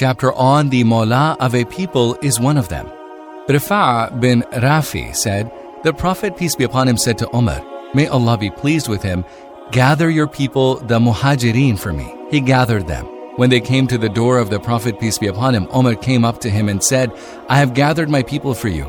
chapter on the Mawla of a people is one of them. Rifa'a bin Rafi said, The Prophet, peace be upon him, said to Umar, May Allah be pleased with him, gather your people, the Muhajirin, for me. He gathered them. When they came to the door of the Prophet, peace be upon him, Umar came up to him and said, I have gathered my people for you.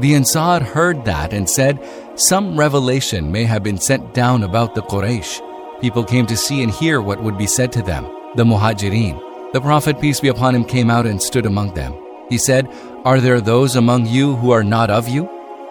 The Ansar heard that and said, Some revelation may have been sent down about the Quraysh. People came to see and hear what would be said to them, the Muhajirin. The Prophet, peace be upon him, came out and stood among them. He said, Are there those among you who are not of you?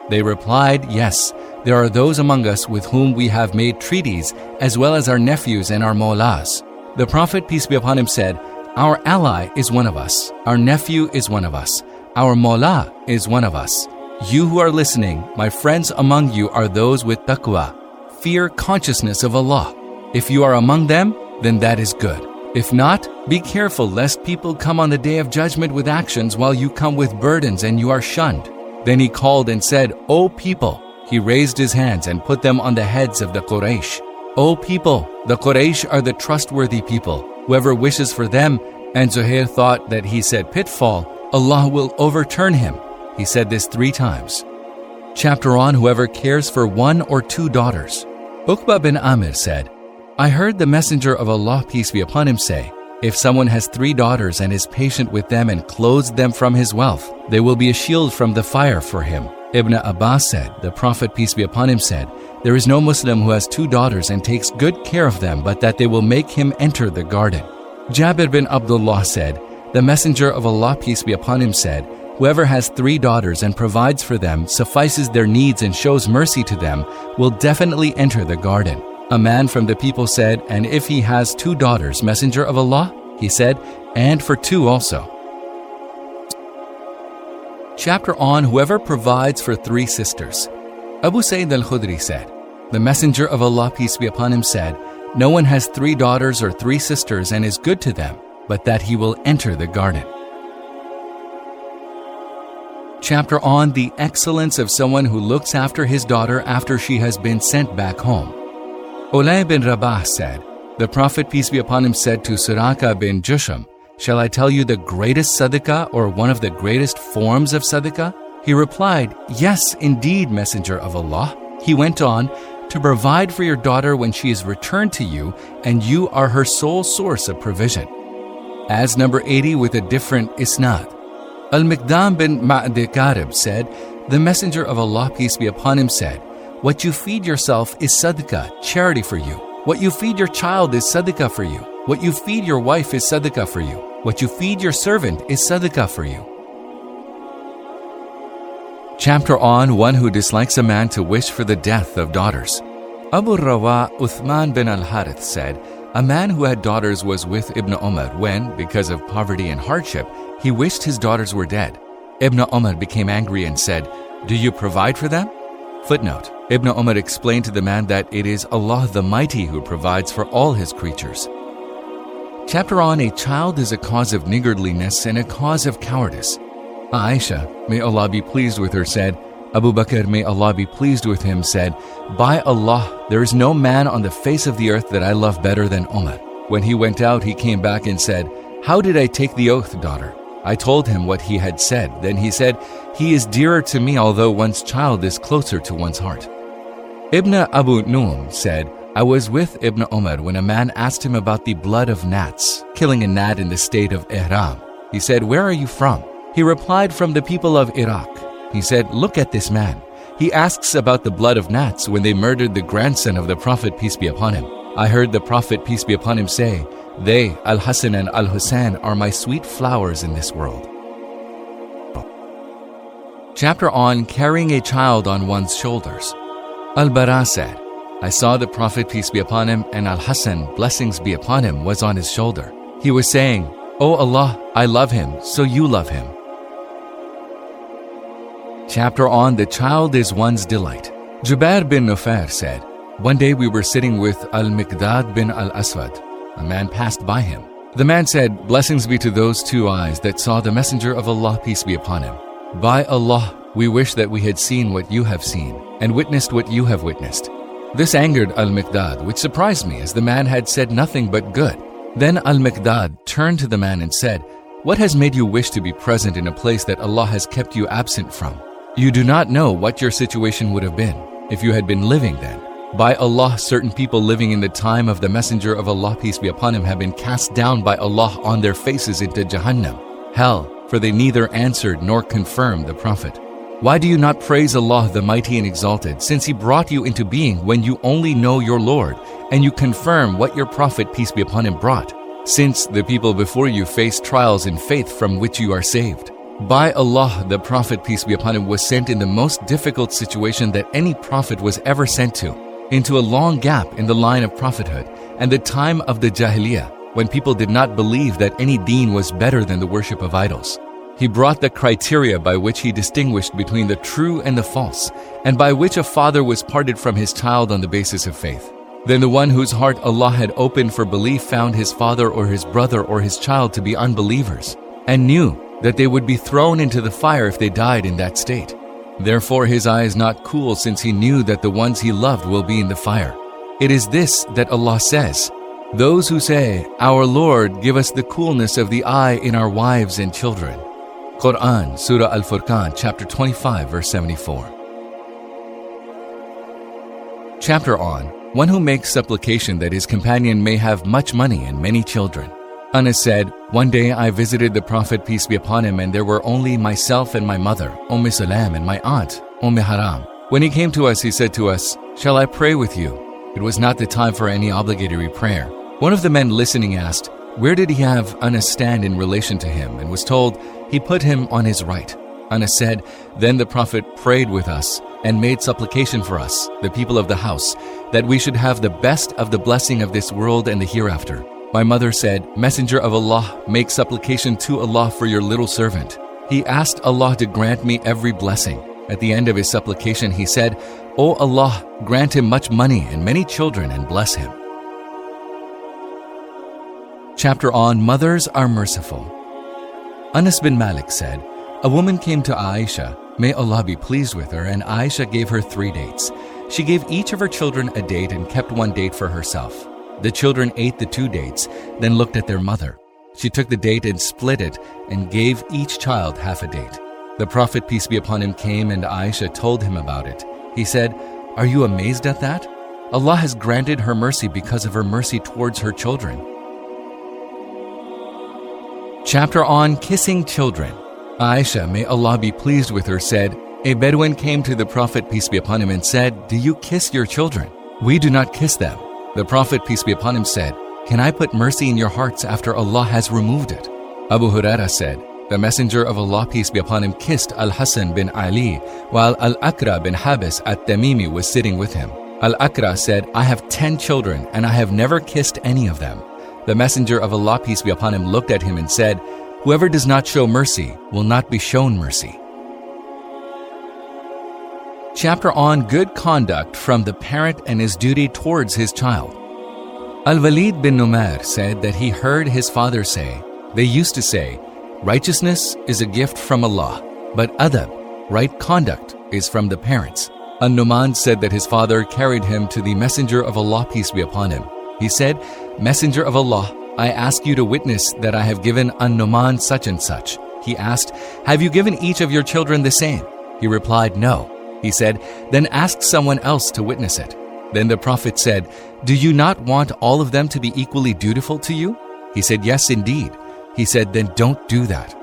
They replied, Yes, there are those among us with whom we have made treaties, as well as our nephews and our mawlas. The Prophet, peace be upon him, said, Our ally is one of us, our nephew is one of us, our mawla is one of us. You who are listening, my friends among you are those with taqwa, fear consciousness of Allah. If you are among them, then that is good. If not, be careful lest people come on the day of judgment with actions while you come with burdens and you are shunned. Then he called and said, O people! He raised his hands and put them on the heads of the Quraysh. O people! The Quraysh are the trustworthy people. Whoever wishes for them, and Zuhair thought that he said pitfall, Allah will overturn him. He said this three times. Chapter on whoever cares for one or two daughters. Uqba bin Amir said, I heard the Messenger of Allah, peace be upon him, say, If someone has three daughters and is patient with them and clothes them from his wealth, they will be a shield from the fire for him. Ibn Abbas said, The Prophet, peace be upon him, said, There is no Muslim who has two daughters and takes good care of them, but that they will make him enter the garden. Jabir bin Abdullah said, The Messenger of Allah, peace be upon him, said, Whoever has three daughters and provides for them, suffices their needs, and shows mercy to them, will definitely enter the garden. A man from the people said, And if he has two daughters, Messenger of Allah? He said, And for two also. Chapter on Whoever provides for three sisters. Abu Sa'id al Khudri said, The Messenger of Allah, peace be upon him, said, No one has three daughters or three sisters and is good to them, but that he will enter the garden. Chapter on the excellence of someone who looks after his daughter after she has been sent back home. Ulay bin Rabah said, The Prophet, peace be upon him, said to Suraka bin Jusham, Shall I tell you the greatest sadaqah or one of the greatest forms of sadaqah? He replied, Yes, indeed, Messenger of Allah. He went on, To provide for your daughter when she is returned to you, and you are her sole source of provision. As number 80 with a different isnad. Al Mikdam bin Ma'di Karib said, The Messenger of Allah, peace be upon him, said, what you feed yourself is sadaqah, charity for you. What you feed your child is sadaqah for you. What you feed your wife is sadaqah for you. What you feed your servant is sadaqah for you. Chapter on one who dislikes a man to wish for the death of daughters. Abu Rawa Uthman bin al Harith said, A man who had daughters was with Ibn Umar when, because of poverty and hardship, he wished his daughters were dead. Ibn Umar became angry and said, Do you provide for them? Footnote Ibn Umar explained to the man that it is Allah the Mighty who provides for all His creatures. Chapter on A child is a cause of niggardliness and a cause of cowardice. Aisha, may Allah be pleased with her, said, Abu Bakr, may Allah be pleased with him, said, By Allah, there is no man on the face of the earth that I love better than Umar. When he went out, he came back and said, How did I take the oath, daughter? I told him what he had said. Then he said, He is dearer to me, although one's child is closer to one's heart. Ibn Abu Nu'um said, I was with Ibn Umar when a man asked him about the blood of gnats, killing a gnat in the state of Ihram. He said, Where are you from? He replied, From the people of Iraq. He said, Look at this man. He asks about the blood of gnats when they murdered the grandson of the Prophet, peace be upon him. I heard the Prophet, peace be upon him, say, they, Al Hassan and Al Hussein, are my sweet flowers in this world. Chapter on Carrying a Child on One's Shoulders. Al Bara said, I saw the Prophet, peace be upon him, and Al Hassan, blessings be upon him, was on his shoulder. He was saying, O Allah, I love him, so you love him. Chapter on The Child is One's Delight. Jubair bin Nufair said, One day we were sitting with Al Miqdad bin Al Aswad, a man passed by him. The man said, Blessings be to those two eyes that saw the Messenger of Allah, peace be upon him. By Allah, we wish that we had seen what you have seen and witnessed what you have witnessed. This angered Al Miqdad, which surprised me, as the man had said nothing but good. Then Al Miqdad turned to the man and said, What has made you wish to be present in a place that Allah has kept you absent from? You do not know what your situation would have been if you had been living then. By Allah, certain people living in the time of the Messenger of Allah, peace be upon him, have been cast down by Allah on their faces into Jahannam, hell, for they neither answered nor confirmed the Prophet. Why do you not praise Allah, the Mighty and Exalted, since He brought you into being when you only know your Lord, and you confirm what your Prophet, peace be upon him, brought? Since the people before you faced trials in faith from which you are saved. By Allah, the Prophet, peace be upon him, was sent in the most difficult situation that any Prophet was ever sent to into a long gap in the line of prophethood and the time of the Jahiliyyah, when people did not believe that any deen was better than the worship of idols. He brought the criteria by which he distinguished between the true and the false, and by which a father was parted from his child on the basis of faith. Then the one whose heart Allah had opened for belief found his father or his brother or his child to be unbelievers, and knew that they would be thrown into the fire if they died in that state. Therefore, his eye is not cool since he knew that the ones he loved will be in the fire. It is this that Allah says Those who say, Our Lord, give us the coolness of the eye in our wives and children. Quran, Surah Al Furqan, chapter 25, verse 74. Chapter on One who makes supplication that his companion may have much money and many children. Anas said, One day I visited the Prophet, peace be upon him, and there were only myself and my mother, Umm Salam, and my aunt, Umm Haram. When he came to us, he said to us, Shall I pray with you? It was not the time for any obligatory prayer. One of the men listening asked, Where did he have Anas stand in relation to him? and was told, He put him on his right. Anas said, Then the Prophet prayed with us and made supplication for us, the people of the house, that we should have the best of the blessing of this world and the hereafter. My mother said, Messenger of Allah, make supplication to Allah for your little servant. He asked Allah to grant me every blessing. At the end of his supplication, he said, O Allah, grant him much money and many children and bless him. Chapter on Mothers Are Merciful. Anas bin Malik said, A woman came to Aisha, may Allah be pleased with her, and Aisha gave her three dates. She gave each of her children a date and kept one date for herself. The children ate the two dates, then looked at their mother. She took the date and split it and gave each child half a date. The Prophet, peace be upon him, came and Aisha told him about it. He said, Are you amazed at that? Allah has granted her mercy because of her mercy towards her children. Chapter on Kissing Children. Aisha, may Allah be pleased with her, said, A Bedouin came to the Prophet, peace be upon him, and said, Do you kiss your children? We do not kiss them. The Prophet, peace be upon him, said, Can I put mercy in your hearts after Allah has removed it? Abu Huraira said, The Messenger of Allah, peace be upon him, kissed Al Hassan bin Ali, while Al Akra bin Habis at Tamimi was sitting with him. Al Akra said, I have ten children, and I have never kissed any of them. The Messenger of Allah, peace be upon him, looked at him and said, Whoever does not show mercy will not be shown mercy. Chapter on Good Conduct from the Parent and His Duty Towards His Child. Al Walid bin Numair said that he heard his father say, They used to say, Righteousness is a gift from Allah, but adab, right conduct, is from the parents. An Numan said that his father carried him to the Messenger of Allah, peace be upon him. He said, Messenger of Allah, I ask you to witness that I have given An Numan such and such. He asked, Have you given each of your children the same? He replied, No. He said, Then ask someone else to witness it. Then the Prophet said, Do you not want all of them to be equally dutiful to you? He said, Yes, indeed. He said, Then don't do that.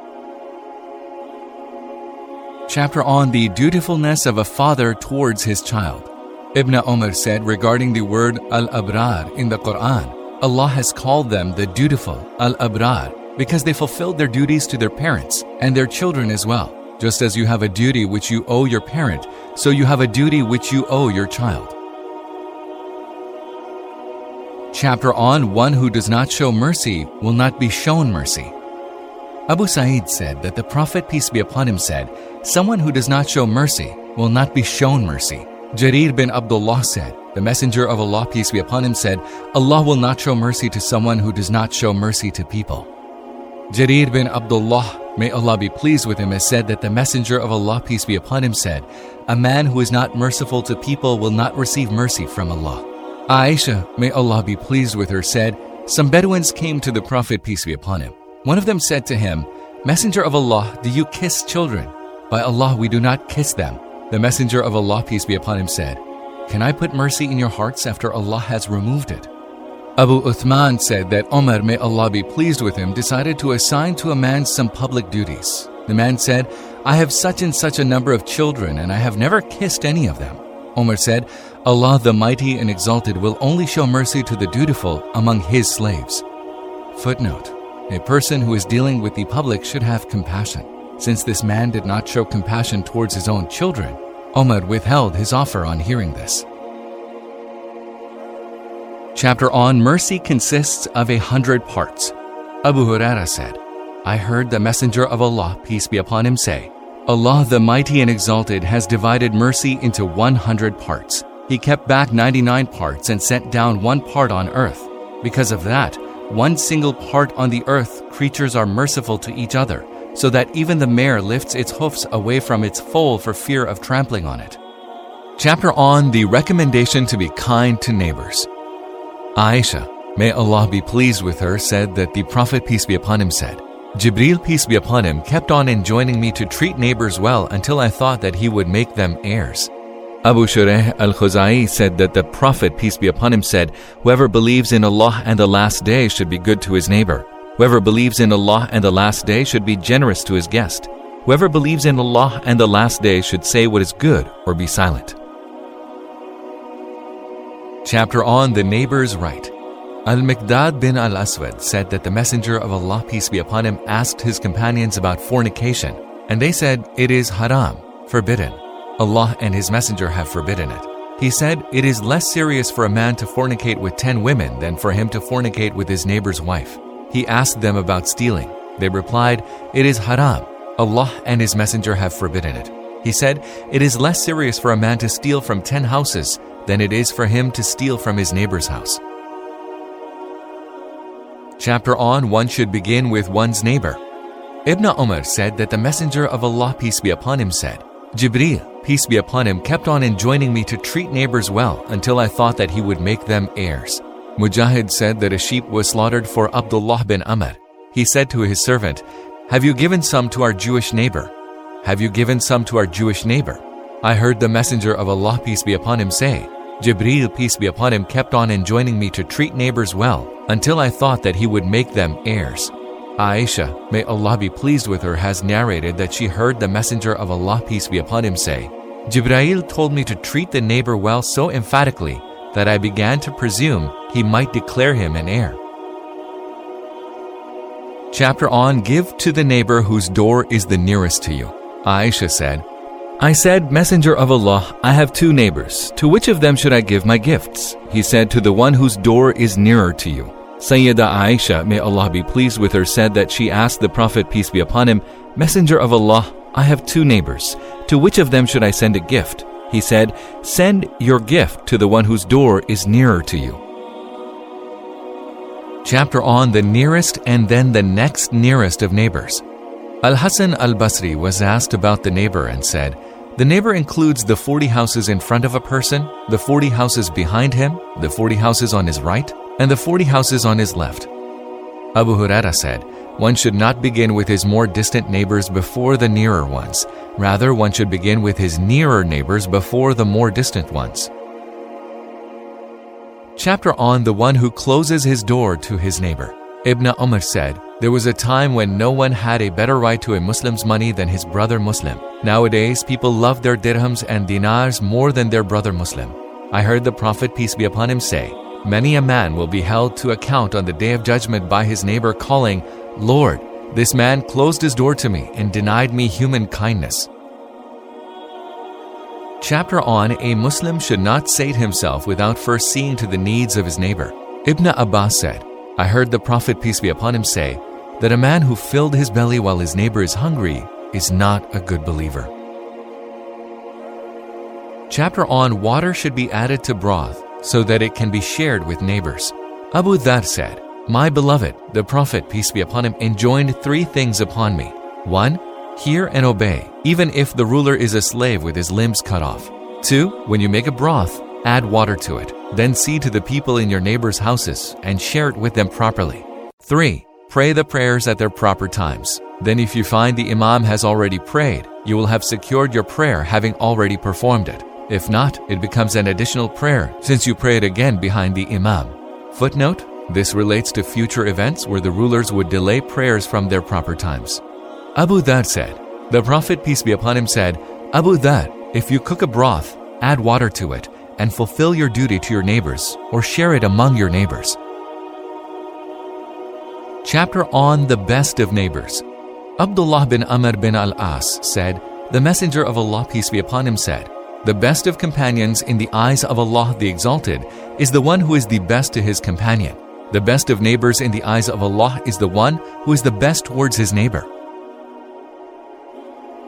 Chapter on the dutifulness of a father towards his child. Ibn Umar said regarding the word al abrar in the Quran, Allah has called them the dutiful, al abrar, because they fulfilled their duties to their parents and their children as well. Just as you have a duty which you owe your parent, so you have a duty which you owe your child. Chapter on One who does not show mercy will not be shown mercy. Abu Sa'id said that the Prophet, peace be upon him, said, Someone who does not show mercy will not be shown mercy. Jarir bin Abdullah said, The Messenger of Allah, peace be upon him, said, Allah will not show mercy to someone who does not show mercy to people. Jarir bin Abdullah May Allah be pleased with him, has said that the Messenger of Allah, peace be upon him, said, A man who is not merciful to people will not receive mercy from Allah. Aisha, may Allah be pleased with her, said, Some Bedouins came to the Prophet, peace be upon him. One of them said to him, Messenger of Allah, do you kiss children? By Allah, we do not kiss them. The Messenger of Allah, peace be upon him, said, Can I put mercy in your hearts after Allah has removed it? Abu Uthman said that Omar, may Allah be pleased with him, decided to assign to a man some public duties. The man said, I have such and such a number of children, and I have never kissed any of them. Omar said, Allah the Mighty and Exalted will only show mercy to the dutiful among His slaves. Footnote A person who is dealing with the public should have compassion. Since this man did not show compassion towards his own children, Omar withheld his offer on hearing this. Chapter on Mercy consists of a hundred parts. Abu Huraira said, I heard the Messenger of Allah, peace be upon him, say, Allah the Mighty and Exalted has divided mercy into 100 parts. He kept back 99 parts and sent down one part on earth. Because of that, one single part on the earth, creatures are merciful to each other, so that even the mare lifts its hoofs away from its foal for fear of trampling on it. Chapter on the recommendation to be kind to neighbors. Aisha, may Allah be pleased with her, said that the Prophet, peace be upon him, said, Jibril, peace be upon him, kept on enjoining me to treat neighbors well until I thought that he would make them heirs. Abu Shureh al Khuzai said that the Prophet, peace be upon him, said, Whoever believes in Allah and the last day should be good to his neighbor. Whoever believes in Allah and the last day should be generous to his guest. Whoever believes in Allah and the last day should say what is good or be silent. Chapter on the neighbor's right. Al Miqdad bin al Aswad said that the Messenger of Allah, peace be upon him, asked his companions about fornication, and they said, It is haram, forbidden. Allah and His Messenger have forbidden it. He said, It is less serious for a man to fornicate with ten women than for him to fornicate with his neighbor's wife. He asked them about stealing. They replied, It is haram. Allah and His Messenger have forbidden it. He said, It is less serious for a man to steal from ten houses than it is for him to steal from his neighbor's house. Chapter on One should begin with one's neighbor. Ibn Umar said that the Messenger of Allah, peace be upon him, said, Jibreel, peace be upon him, kept on enjoining me to treat neighbors well until I thought that he would make them heirs. Mujahid said that a sheep was slaughtered for Abdullah bin Amr. He said to his servant, Have you given some to our Jewish neighbor? Have you given some to our Jewish neighbor? I heard the Messenger of Allah, peace be upon him, say, Jibreel, peace be upon him, kept on enjoining me to treat neighbors well until I thought that he would make them heirs. Aisha, may Allah be pleased with her, has narrated that she heard the Messenger of Allah, peace be upon him, say, Jibrail told me to treat the neighbor well so emphatically that I began to presume he might declare him an heir. Chapter on Give to the neighbor whose door is the nearest to you. Aisha said, I said, Messenger of Allah, I have two neighbors. To which of them should I give my gifts? He said, To the one whose door is nearer to you. Sayyida Aisha, may Allah be pleased with her, said that she asked the Prophet, peace be upon him, Messenger of Allah, I have two neighbors. To which of them should I send a gift? He said, Send your gift to the one whose door is nearer to you. Chapter on the nearest and then the next nearest of neighbors. Al Hasan al Basri was asked about the neighbor and said, The neighbor includes the 40 houses in front of a person, the 40 houses behind him, the 40 houses on his right, and the 40 houses on his left. Abu Huraira said, One should not begin with his more distant neighbors before the nearer ones. Rather, one should begin with his nearer neighbors before the more distant ones. Chapter on the one who closes his door to his neighbor. Ibn Umar said, There was a time when no one had a better right to a Muslim's money than his brother Muslim. Nowadays, people love their dirhams and dinars more than their brother Muslim. I heard the Prophet, peace be upon him, say, Many a man will be held to account on the day of judgment by his neighbor, calling, Lord, this man closed his door to me and denied me human kindness. Chapter on A Muslim should not sate himself without first seeing to the needs of his neighbor. Ibn Abbas said, I heard the Prophet, peace be upon him, say that a man who filled his belly while his neighbor is hungry is not a good believer. Chapter on Water should be added to broth so that it can be shared with neighbors. Abu Dhar said, My beloved, the Prophet, peace be upon him, enjoined three things upon me. One, hear and obey, even if the ruler is a slave with his limbs cut off. Two, when you make a broth, add water to it. Then see to the people in your neighbors' houses and share it with them properly. 3. Pray the prayers at their proper times. Then, if you find the Imam has already prayed, you will have secured your prayer having already performed it. If not, it becomes an additional prayer since you pray it again behind the Imam. Footnote This relates to future events where the rulers would delay prayers from their proper times. Abu Dhar said, The Prophet, peace be upon him, said, Abu Dhar, if you cook a broth, add water to it, and fulfill your duty to your neighbors, or share it among your neighbors. Chapter on the Best of Neighbors. Abdullah bin Amr bin al As said, The Messenger of Allah, peace be upon him, said, the best of companions in the eyes of Allah the Exalted is the one who is the best to his companion. The best of neighbors in the eyes of Allah is the one who is the best towards his neighbor.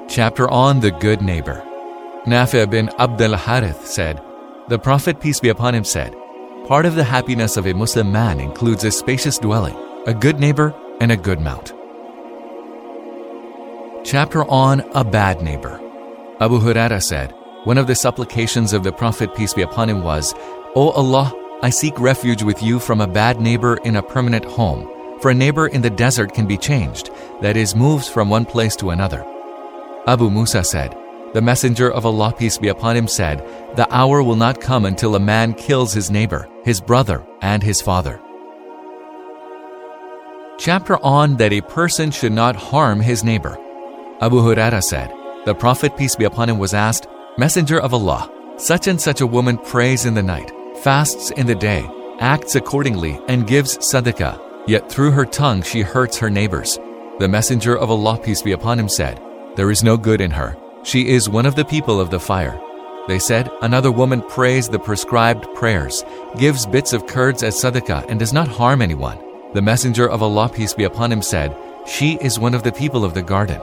Chapter on the Good Neighbor. Nafi bin Abdul Harith said, The Prophet, peace be upon him, said, Part of the happiness of a Muslim man includes a spacious dwelling, a good neighbor, and a good mount. Chapter on a Bad Neighbor. Abu Huraira said, one of the supplications of the Prophet, peace be upon him, was, O Allah, I seek refuge with you from a bad neighbor in a permanent home. For a neighbor in the desert can be changed, that is, moves from one place to another. Abu Musa said, The Messenger of Allah, peace be upon him, said, The hour will not come until a man kills his neighbor, his brother, and his father. Chapter on that a person should not harm his neighbor. Abu Huraira said, The Prophet, peace be upon him, was asked, Messenger of Allah, such and such a woman prays in the night, fasts in the day, acts accordingly, and gives sadaqah, yet through her tongue she hurts her neighbors. The Messenger of Allah, peace be upon him, said, There is no good in her. She is one of the people of the fire. They said, Another woman prays the prescribed prayers, gives bits of curds as sadaqah, and does not harm anyone. The Messenger of Allah, peace be upon him, said, She is one of the people of the garden.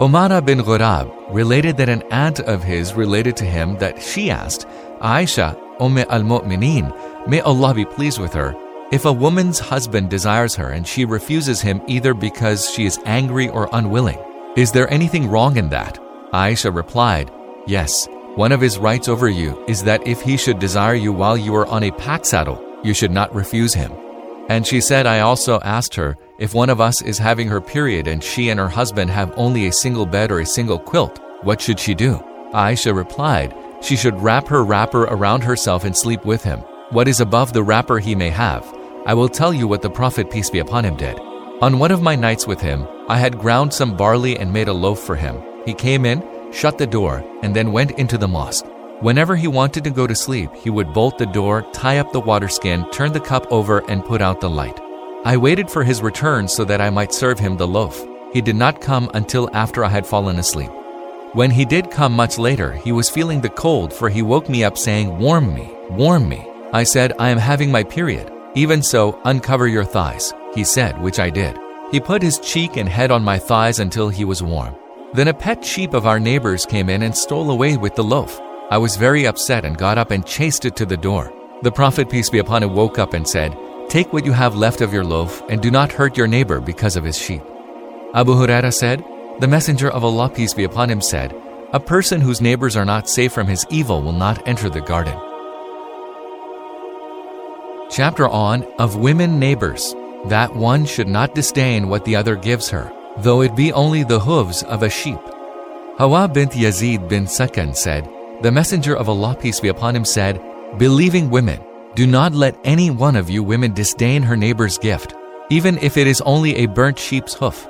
Omara bin Ghurab related that an aunt of his related to him that she asked, Aisha, Umm al Mu'mineen, may Allah be pleased with her, if a woman's husband desires her and she refuses him either because she is angry or unwilling, is there anything wrong in that? Aisha replied, Yes, one of his rights over you is that if he should desire you while you are on a pack saddle, you should not refuse him. And she said, I also asked her, if one of us is having her period and she and her husband have only a single bed or a single quilt, what should she do? Aisha replied, She should wrap her wrapper around herself and sleep with him. What is above the wrapper he may have. I will tell you what the Prophet, peace be upon him, did. On one of my nights with him, I had ground some barley and made a loaf for him. He came in, shut the door, and then went into the mosque. Whenever he wanted to go to sleep, he would bolt the door, tie up the water skin, turn the cup over, and put out the light. I waited for his return so that I might serve him the loaf. He did not come until after I had fallen asleep. When he did come much later, he was feeling the cold, for he woke me up saying, Warm me, warm me. I said, I am having my period. Even so, uncover your thighs. He said, which I did. He put his cheek and head on my thighs until he was warm. Then a pet sheep of our neighbors came in and stole away with the loaf. I was very upset and got up and chased it to the door. The Prophet, peace be upon him, woke up and said, Take what you have left of your loaf, and do not hurt your neighbor because of his sheep. Abu Huraira said, The Messenger of Allah, peace be upon him, said, A person whose neighbors are not safe from his evil will not enter the garden. Chapter on Of Women Neighbors, that one should not disdain what the other gives her, though it be only the hooves of a sheep. Hawa bint Yazid bin Sakan said, The Messenger of Allah, peace be upon him, said, Believing women, do not let any one of you women disdain her neighbor's gift, even if it is only a burnt sheep's hoof.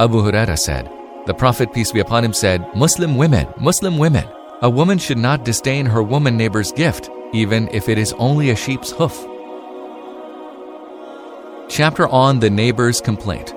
Abu Huraira said, The Prophet, peace be upon him, said, Muslim women, Muslim women, a woman should not disdain her woman neighbor's gift, even if it is only a sheep's hoof. Chapter on the neighbor's complaint.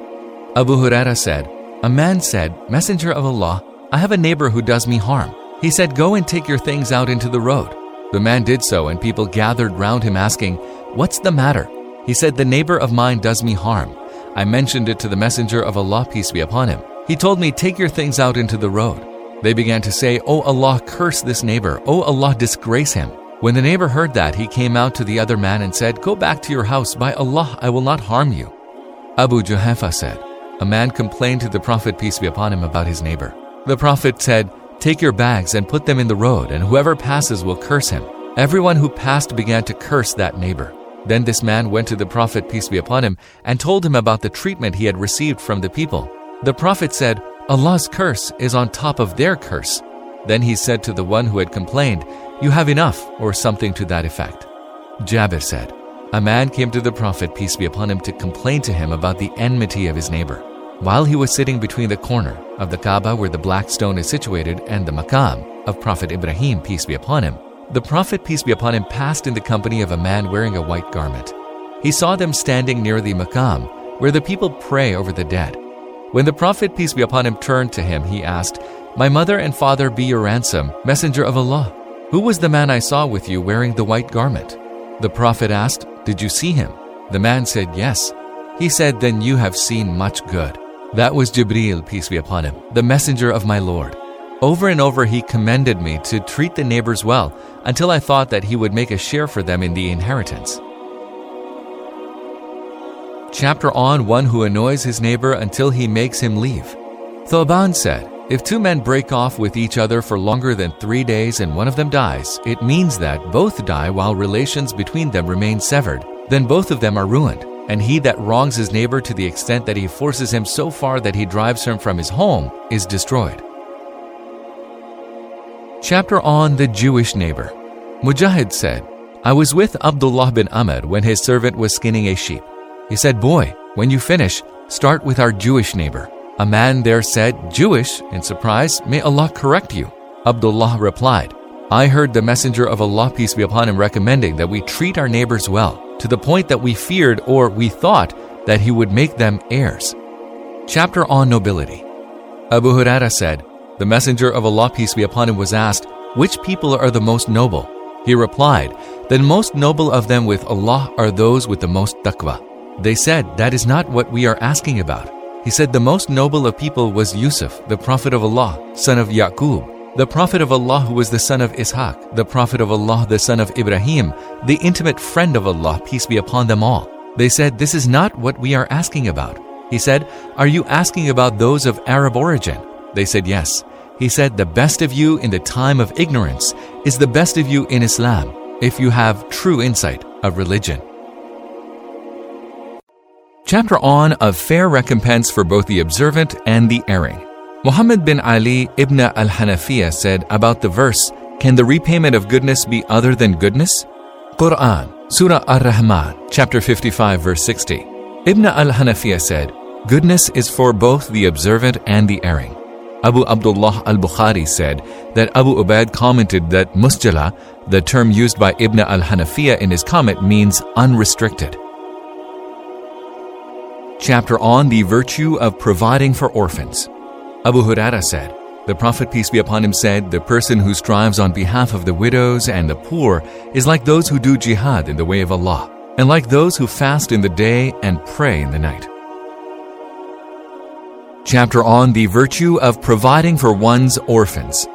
Abu Huraira said, A man said, Messenger of Allah, I have a neighbor who does me harm. He said, Go and take your things out into the road. The man did so, and people gathered round him asking, What's the matter? He said, The neighbor of mine does me harm. I mentioned it to the messenger of Allah, peace be upon him. He told me, Take your things out into the road. They began to say, O Allah, curse this neighbor. O Allah, disgrace him. When the neighbor heard that, he came out to the other man and said, Go back to your house. By Allah, I will not harm you. Abu Juhayfa said, A man complained to the Prophet, peace be upon him, about his neighbor. The Prophet said, Take your bags and put them in the road, and whoever passes will curse him. Everyone who passed began to curse that neighbor. Then this man went to the Prophet, peace be upon him, and told him about the treatment he had received from the people. The Prophet said, Allah's curse is on top of their curse. Then he said to the one who had complained, You have enough, or something to that effect. Jabir said, A man came to the Prophet, peace be upon him, to complain to him about the enmity of his neighbor. While he was sitting between the corner of the Kaaba where the black stone is situated and the Maqam of Prophet Ibrahim, peace be upon him, the Prophet, peace be upon him, passed in the company of a man wearing a white garment. He saw them standing near the Maqam, where the people pray over the dead. When the Prophet, peace be upon him, turned to him, he asked, My mother and father be your ransom, Messenger of Allah. Who was the man I saw with you wearing the white garment? The Prophet asked, Did you see him? The man said, Yes. He said, Then you have seen much good. That was Jibreel, peace be upon him, the messenger of my Lord. Over and over, he commended me to treat the neighbors well until I thought that he would make a share for them in the inheritance. Chapter on one who annoys his neighbor until he makes him leave. Thoban said, If two men break off with each other for longer than three days and one of them dies, it means that both die while relations between them remain severed. Then both of them are ruined. And he that wrongs his neighbor to the extent that he forces him so far that he drives him from his home is destroyed. Chapter on the Jewish neighbor. Mujahid said, I was with Abdullah bin Amr when his servant was skinning a sheep. He said, Boy, when you finish, start with our Jewish neighbor. A man there said, Jewish, in surprise, may Allah correct you. Abdullah replied, I heard the Messenger of Allah, peace be upon him, recommending that we treat our neighbors well, to the point that we feared or we thought that he would make them heirs. Chapter on Nobility. Abu Huraira said, the Messenger of Allah, peace be upon him, was asked, Which people are the most noble? He replied, The most noble of them with Allah are those with the most taqwa. They said, That is not what we are asking about. He said, The most noble of people was Yusuf, the Prophet of Allah, son of Yaqub, the Prophet of Allah who was the son of Ishaq, the Prophet of Allah, the son of Ibrahim, the intimate friend of Allah, peace be upon them all. They said, This is not what we are asking about. He said, Are you asking about those of Arab origin? They said, Yes. He said, The best of you in the time of ignorance is the best of you in Islam, if you have true insight of religion. Chapter on of fair recompense for both the observant and the erring. Muhammad bin Ali ibn al Hanafiya said about the verse, Can the repayment of goodness be other than goodness? Quran, Surah Ar Rahman, chapter 55, verse 60. Ibn al Hanafiya said, Goodness is for both the observant and the erring. Abu Abdullah al Bukhari said that Abu Ubaid commented that musjala, the term used by Ibn al Hanafiya in his comment, means unrestricted. Chapter on the virtue of providing for orphans. Abu Huraira said, The Prophet, peace be upon him, said, The person who strives on behalf of the widows and the poor is like those who do jihad in the way of Allah, and like those who fast in the day and pray in the night chapter on the virtue of providing for one's orphans.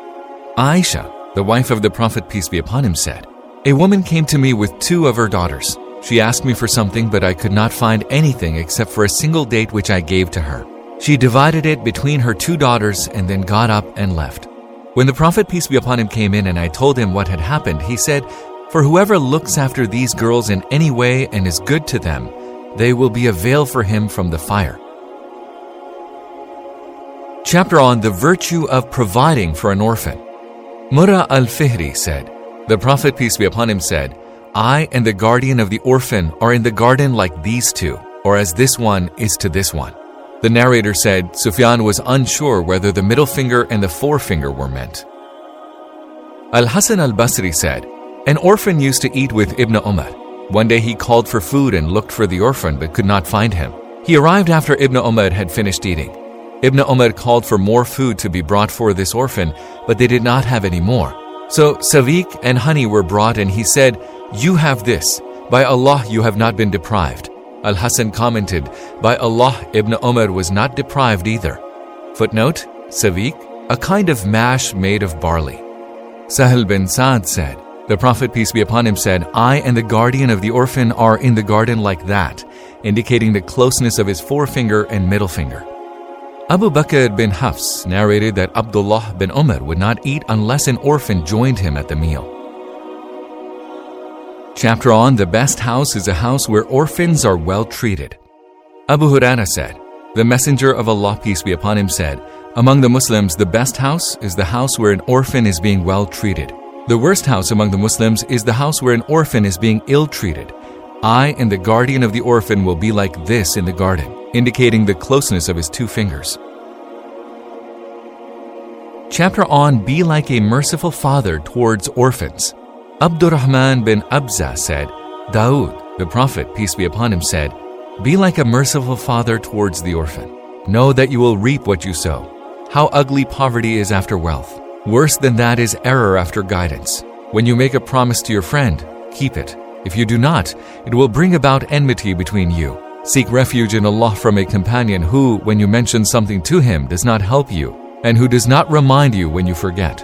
Aisha, the wife of the Prophet, peace be upon him, said, A woman came to me with two of her daughters. She asked me for something, but I could not find anything except for a single date which I gave to her. She divided it between her two daughters and then got up and left. When the Prophet, peace be upon him, came in and I told him what had happened, he said, For whoever looks after these girls in any way and is good to them, they will be a veil for him from the fire chapter on the virtue of providing for an orphan. Murra al Fihri said, The Prophet, peace be upon him, said, I and the guardian of the orphan are in the garden like these two, or as this one is to this one. The narrator said Sufyan was unsure whether the middle finger and the forefinger were meant. Al Hasan al Basri said, An orphan used to eat with Ibn Umar. One day he called for food and looked for the orphan but could not find him. He arrived after Ibn Umar had finished eating. Ibn Umar called for more food to be brought for this orphan, but they did not have any more. So Sawiq and honey were brought, and he said, You have this. By Allah, you have not been deprived. Al Hassan commented, By Allah, Ibn Umar was not deprived either. Footnote Sawiq, a kind of mash made of barley. Sahel bin Sa'd said, The Prophet, peace be upon him, said, I and the guardian of the orphan are in the garden like that, indicating the closeness of his forefinger and middle finger. Abu Bakr bin Hafs narrated that Abdullah bin Umar would not eat unless an orphan joined him at the meal. Chapter on The Best House is a house where orphans are well treated. Abu Huraira said, The Messenger of Allah, peace be upon him, said, Among the Muslims, the best house is the house where an orphan is being well treated. The worst house among the Muslims is the house where an orphan is being ill treated. I and the guardian of the orphan will be like this in the garden, indicating the closeness of his two fingers. Chapter on Be like a merciful father towards orphans. Abdurrahman bin Abza said, Dawood, the Prophet, peace be upon him, said, Be like a merciful father towards the orphan. Know that you will reap what you sow. How ugly poverty is after wealth. Worse than that is error after guidance. When you make a promise to your friend, keep it. If you do not, it will bring about enmity between you. Seek refuge in Allah from a companion who, when you mention something to him, does not help you, and who does not remind you when you forget.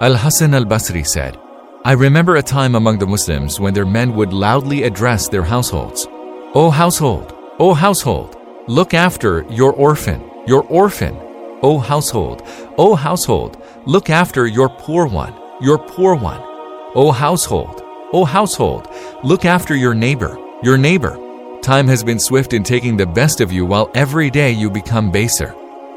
Al Hasan al Basri said, I remember a time among the Muslims when their men would loudly address their households. O household, O household, look after your orphan, your orphan. O household, O household, Look after your poor one, your poor one. O household, O household, look after your neighbor, your neighbor. Time has been swift in taking the best of you while every day you become baser.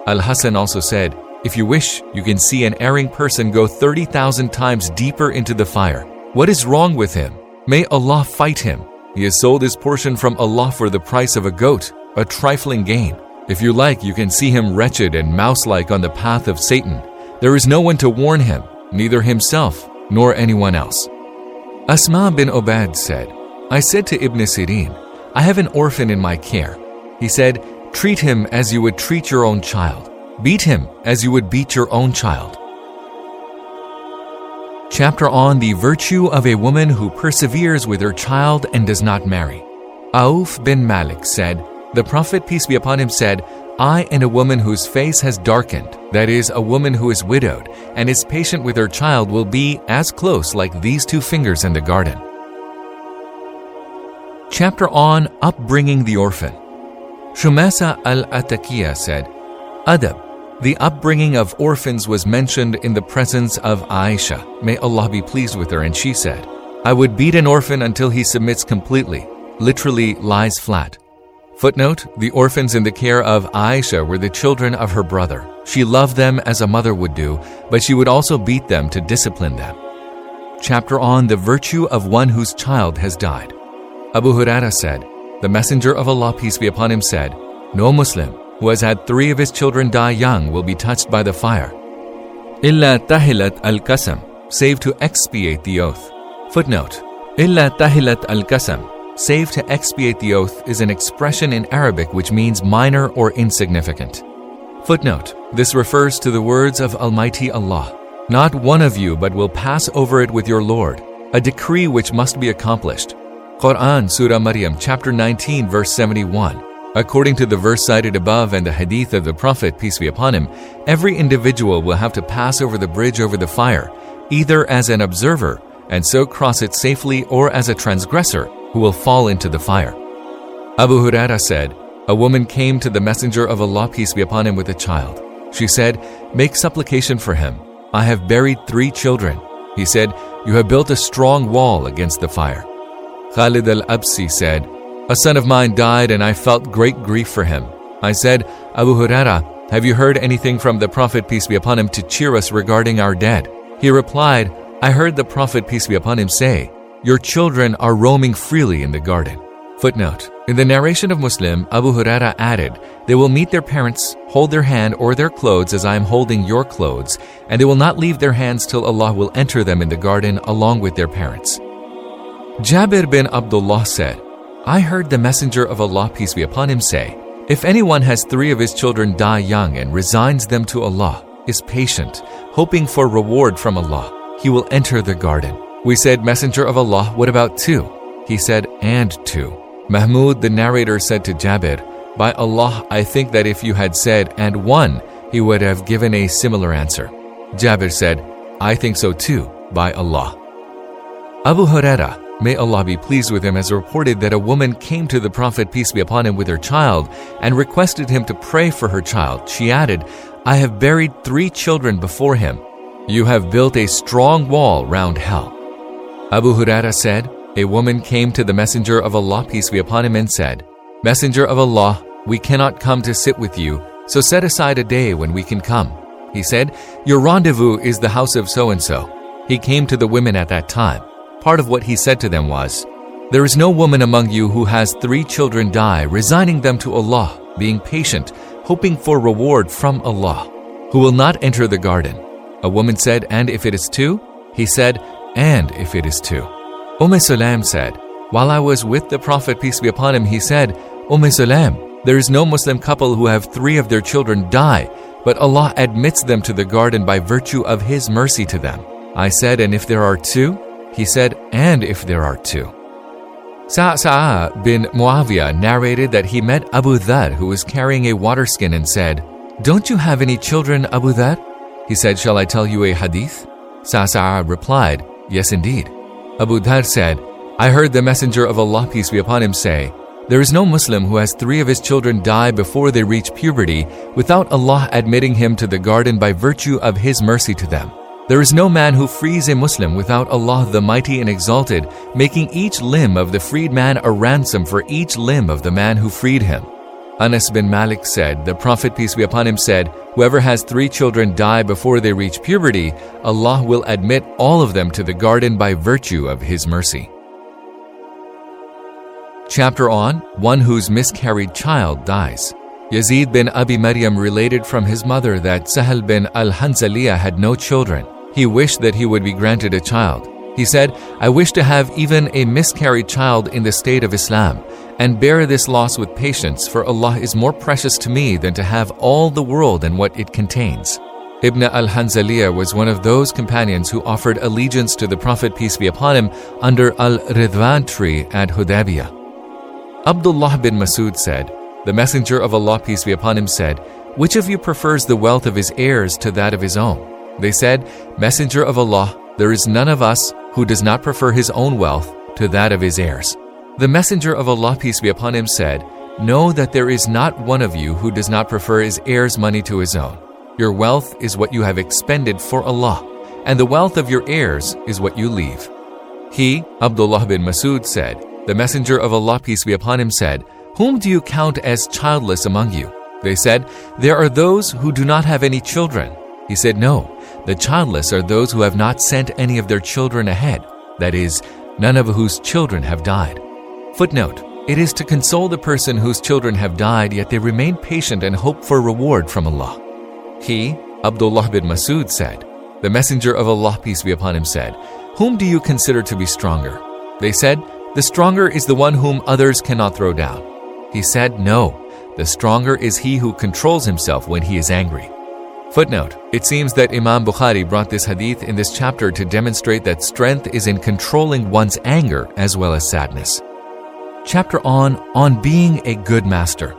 Al Hasan also said, If you wish, you can see an erring person go 30,000 times deeper into the fire. What is wrong with him? May Allah fight him. He has sold his portion from Allah for the price of a goat, a trifling gain. If you like, you can see him wretched and mouse like on the path of Satan. There is no one to warn him, neither himself nor anyone else. Asma bin Obad said, I said to Ibn Sirin, I have an orphan in my care. He said, Treat him as you would treat your own child. Beat him as you would beat your own child. Chapter on the virtue of a woman who perseveres with her child and does not marry. Auf bin Malik said, The Prophet, peace be upon him, said, I and a woman whose face has darkened, that is, a woman who is widowed, and is patient with her child, will be as close like these two fingers in the garden. Chapter on Upbringing the Orphan. Shumasa al Atakiya said, Adab, the upbringing of orphans was mentioned in the presence of Aisha. May Allah be pleased with her, and she said, I would beat an orphan until he submits completely, literally lies flat. Footnote The orphans in the care of Aisha were the children of her brother. She loved them as a mother would do, but she would also beat them to discipline them. Chapter on the virtue of one whose child has died. Abu Huraira said, The Messenger of Allah, peace be upon him, said, No Muslim who has had three of his children die young will be touched by the fire. Illa tahilat al kasam, save to expiate the oath. Footnote Illa tahilat al kasam, Save to expiate the oath is an expression in Arabic which means minor or insignificant. Footnote This refers to the words of Almighty Allah Not one of you but will pass over it with your Lord, a decree which must be accomplished. Quran Surah Maryam, chapter 19, verse 71. According to the verse cited above and the hadith of the Prophet, peace be upon him, every individual will have to pass over the bridge over the fire, either as an observer and so cross it safely or as a transgressor who will fall into the fire. Abu Huraira said, A woman came to the Messenger of Allah, peace be upon him, with a child. She said, Make supplication for him. I have buried three children. He said, You have built a strong wall against the fire. Khalid al Absi said, A son of mine died and I felt great grief for him. I said, Abu Huraira, have you heard anything from the Prophet, peace be upon him, to cheer us regarding our dead? He replied, I heard the Prophet, peace be upon him, say, your children are roaming freely in the garden. Footnote In the narration of Muslim, Abu Huraira added, They will meet their parents, hold their hand or their clothes as I am holding your clothes, and they will not leave their hands till Allah will enter them in the garden along with their parents. Jabir bin Abdullah said, I heard the Messenger of Allah, peace be upon him, say, If anyone has three of his children die young and resigns them to Allah, is patient, hoping for reward from Allah, he will enter the garden. We said, Messenger of Allah, what about two? He said, and two. Mahmud, the narrator, said to Jabir, By Allah, I think that if you had said, and one, he would have given a similar answer. Jabir said, I think so too, by Allah. Abu Huraira, may Allah be pleased with him, has reported that a woman came to the Prophet, peace be upon him, with her child and requested him to pray for her child. She added, I have buried three children before him. You have built a strong wall round hell. Abu Huraira said, a woman came to the Messenger of Allah, peace be upon him, and said, Messenger of Allah, we cannot come to sit with you, so set aside a day when we can come. He said, Your rendezvous is the house of so and so. He came to the women at that time. Part of what he said to them was, There is no woman among you who has three children die, resigning them to Allah, being patient, hoping for reward from Allah, who will not enter the garden. A woman said, And if it is two? He said, And if it is two. Umm Salam said, While I was with the Prophet, peace be upon him, he said, Umm Salam, there is no Muslim couple who have three of their children die, but Allah admits them to the garden by virtue of His mercy to them. I said, And if there are two? He said, And if there are two. Sa'sa'a bin Muawiyah narrated that he met Abu Dhar who was carrying a water skin and said, Don't you have any children, Abu Dhar? He said, Shall I tell you a hadith? Sa'sa'a replied, Yes, indeed. Abu Dhar said, I heard the Messenger of Allah, peace be upon him, say, There is no Muslim who has three of his children die before they reach puberty without Allah admitting him to the garden by virtue of His mercy to them. There is no man who frees a Muslim without Allah the Mighty and Exalted, making each limb of the freed man a ransom for each limb of the man who freed him. Anas bin Malik said, The Prophet, peace be upon him, said, Whoever has three children die before they reach puberty, Allah will admit all of them to the garden by virtue of His mercy. Chapter on One whose miscarried child dies. Yazid bin Abi Maryam related from his mother that Sahal bin al Hanzaliyah had no children. He wished that he would be granted a child. He said, I wish to have even a miscarried child in the state of Islam, and bear this loss with patience, for Allah is more precious to me than to have all the world and what it contains. Ibn al Hanzaliyah was one of those companions who offered allegiance to the Prophet, peace be upon him, under al Ridwan tree at Hudaybiyah. Abdullah bin Masud said, The Messenger of Allah, peace be upon him, said, Which of you prefers the wealth of his heirs to that of his own? They said, Messenger of Allah, there is none of us who does not prefer his own wealth to that of his heirs. The Messenger of Allah, peace be upon him, said, Know that there is not one of you who does not prefer his heir's money to his own. Your wealth is what you have expended for Allah, and the wealth of your heirs is what you leave. He, Abdullah bin Masud, said, The Messenger of Allah, peace be upon him, said, Whom do you count as childless among you? They said, There are those who do not have any children. He said, No, the childless are those who have not sent any of their children ahead, that is, none of whose children have died. Footnote It is to console the person whose children have died, yet they remain patient and hope for reward from Allah. He, Abdullah bin Masud, said, The Messenger of Allah, peace be upon him, said, Whom do you consider to be stronger? They said, The stronger is the one whom others cannot throw down. He said, No, the stronger is he who controls himself when he is angry. Footnote It seems that Imam Bukhari brought this hadith in this chapter to demonstrate that strength is in controlling one's anger as well as sadness. Chapter on On Being a Good Master.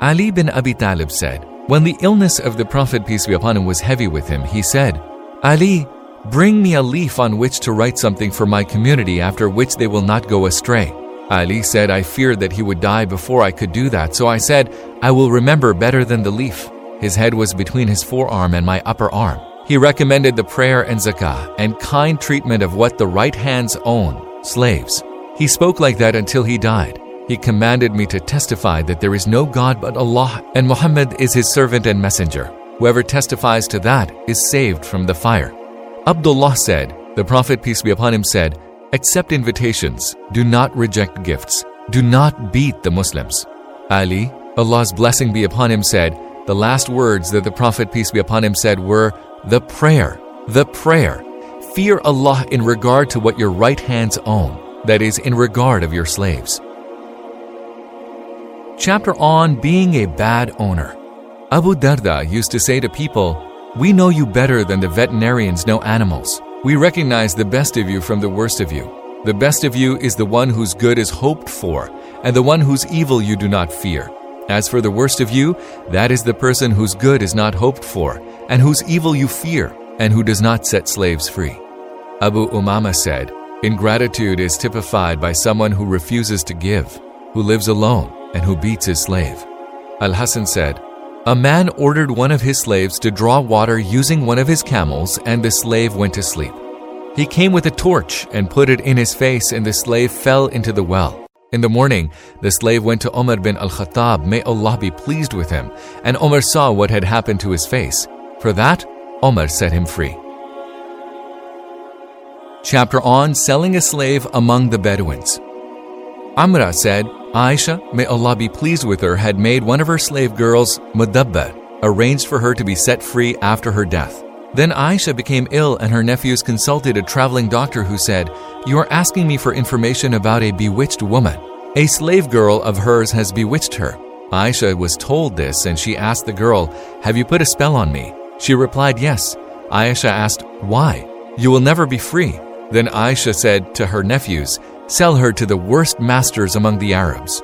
Ali bin Abi Talib said, When the illness of the Prophet, peace be upon him, was heavy with him, he said, Ali, bring me a leaf on which to write something for my community after which they will not go astray. Ali said, I feared that he would die before I could do that, so I said, I will remember better than the leaf. His head was between his forearm and my upper arm. He recommended the prayer and zakah and kind treatment of what the right hands own, slaves. He spoke like that until he died. He commanded me to testify that there is no God but Allah and Muhammad is his servant and messenger. Whoever testifies to that is saved from the fire. Abdullah said, The Prophet, peace be upon him, said, Accept invitations, do not reject gifts, do not beat the Muslims. Ali, Allah's blessing be upon him, said, the last words that the Prophet, peace be upon him, said were, The prayer, the prayer. Fear Allah in regard to what your right hands own, that is, in regard of your slaves. Chapter on Being a Bad Owner. Abu Darda used to say to people, We know you better than the veterinarians know animals. We recognize the best of you from the worst of you. The best of you is the one whose good is hoped for, and the one whose evil you do not fear. As for the worst of you, that is the person whose good is not hoped for, and whose evil you fear, and who does not set slaves free. Abu Umama said, Ingratitude is typified by someone who refuses to give, who lives alone, and who beats his slave. Al Hassan said, A man ordered one of his slaves to draw water using one of his camels, and the slave went to sleep. He came with a torch and put it in his face, and the slave fell into the well. In the morning, the slave went to Omar bin al Khattab, may Allah be pleased with him, and Omar saw what had happened to his face. For that, Omar set him free. Chapter on Selling a Slave Among the Bedouins. Amra said, Aisha, may Allah be pleased with her, had made one of her slave girls, Mudabbar, arranged for her to be set free after her death. Then Aisha became ill, and her nephews consulted a traveling doctor who said, You are asking me for information about a bewitched woman. A slave girl of hers has bewitched her. Aisha was told this, and she asked the girl, Have you put a spell on me? She replied, Yes. Aisha asked, Why? You will never be free. Then Aisha said to her nephews, Sell her to the worst masters among the Arabs.